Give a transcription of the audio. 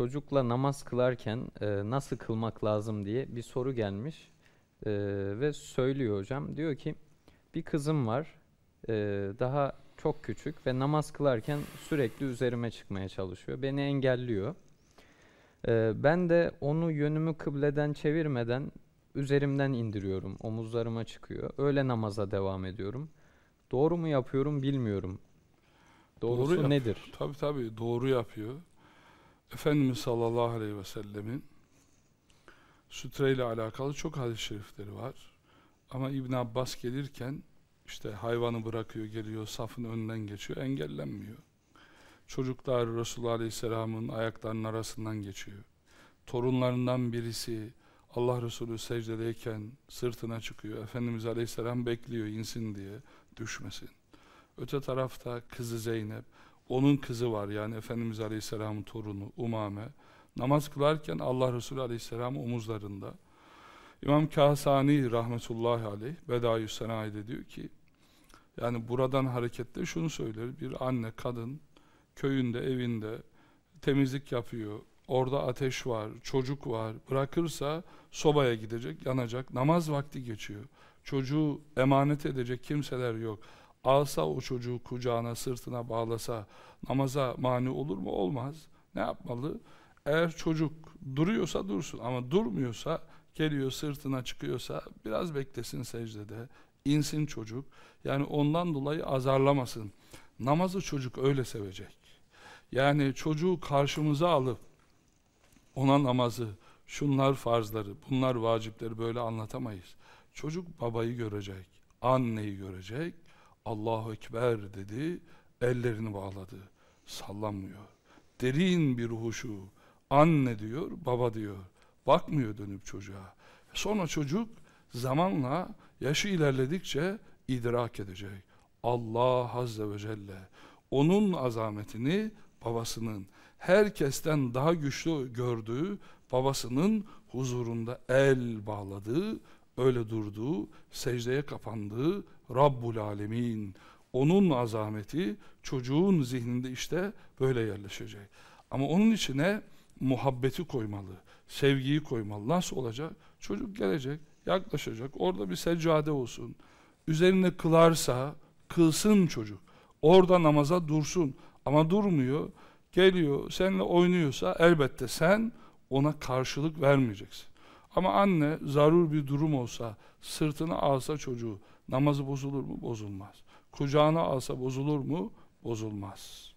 çocukla namaz kılarken e, nasıl kılmak lazım diye bir soru gelmiş E, ve söylüyor hocam. Diyor ki bir kızım var e, daha çok küçük ve namaz kılarken sürekli üzerime çıkmaya çalışıyor. Beni engelliyor. E, ben de onu yönümü kıbleden çevirmeden üzerimden indiriyorum. Omuzlarıma çıkıyor. Öyle namaza devam ediyorum. Doğru mu yapıyorum bilmiyorum. Doğrusu yap- nedir? Tabi tabi doğru yapıyor. Efendimiz sallallahu aleyhi ve sellemin sütreyle alakalı çok hadis-i şerifleri var. Ama İbn Abbas gelirken işte hayvanı bırakıyor geliyor safın önünden geçiyor engellenmiyor. Çocuklar Resulullah Aleyhisselam'ın ayaklarının arasından geçiyor. Torunlarından birisi Allah Resulü secdedeyken sırtına çıkıyor. Efendimiz Aleyhisselam bekliyor insin diye düşmesin. Öte tarafta kızı Zeynep, onun kızı var yani Efendimiz Aleyhisselam'ın torunu Umame. Namaz kılarken Allah Resulü Aleyhisselam omuzlarında. İmam Kasani rahmetullahi aleyh Bedayü Senayi'de diyor ki yani buradan hareketle şunu söyler. Bir anne, kadın köyünde, evinde temizlik yapıyor. Orada ateş var, çocuk var. Bırakırsa sobaya gidecek, yanacak. Namaz vakti geçiyor. Çocuğu emanet edecek kimseler yok. Alsa o çocuğu kucağına, sırtına bağlasa namaza mani olur mu? Olmaz. Ne yapmalı? Eğer çocuk duruyorsa dursun ama durmuyorsa geliyor sırtına çıkıyorsa biraz beklesin secdede. insin çocuk. Yani ondan dolayı azarlamasın. Namazı çocuk öyle sevecek. Yani çocuğu karşımıza alıp ona namazı, şunlar farzları, bunlar vacipleri böyle anlatamayız. Çocuk babayı görecek, anneyi görecek. Allahu Ekber dedi, ellerini bağladı. Sallanmıyor. Derin bir huşu. Anne diyor, baba diyor. Bakmıyor dönüp çocuğa. Sonra çocuk zamanla yaşı ilerledikçe idrak edecek. Allah Azze ve Celle onun azametini babasının herkesten daha güçlü gördüğü babasının huzurunda el bağladığı, öyle durduğu, secdeye kapandığı Rabbul Alemin. Onun azameti çocuğun zihninde işte böyle yerleşecek. Ama onun içine muhabbeti koymalı, sevgiyi koymalı. Nasıl olacak? Çocuk gelecek, yaklaşacak, orada bir seccade olsun. Üzerine kılarsa, kılsın çocuk. Orada namaza dursun. Ama durmuyor, geliyor, seninle oynuyorsa elbette sen ona karşılık vermeyeceksin. Ama anne zarur bir durum olsa, sırtına alsa çocuğu, namazı bozulur mu? Bozulmaz. Kucağına alsa bozulur mu? Bozulmaz.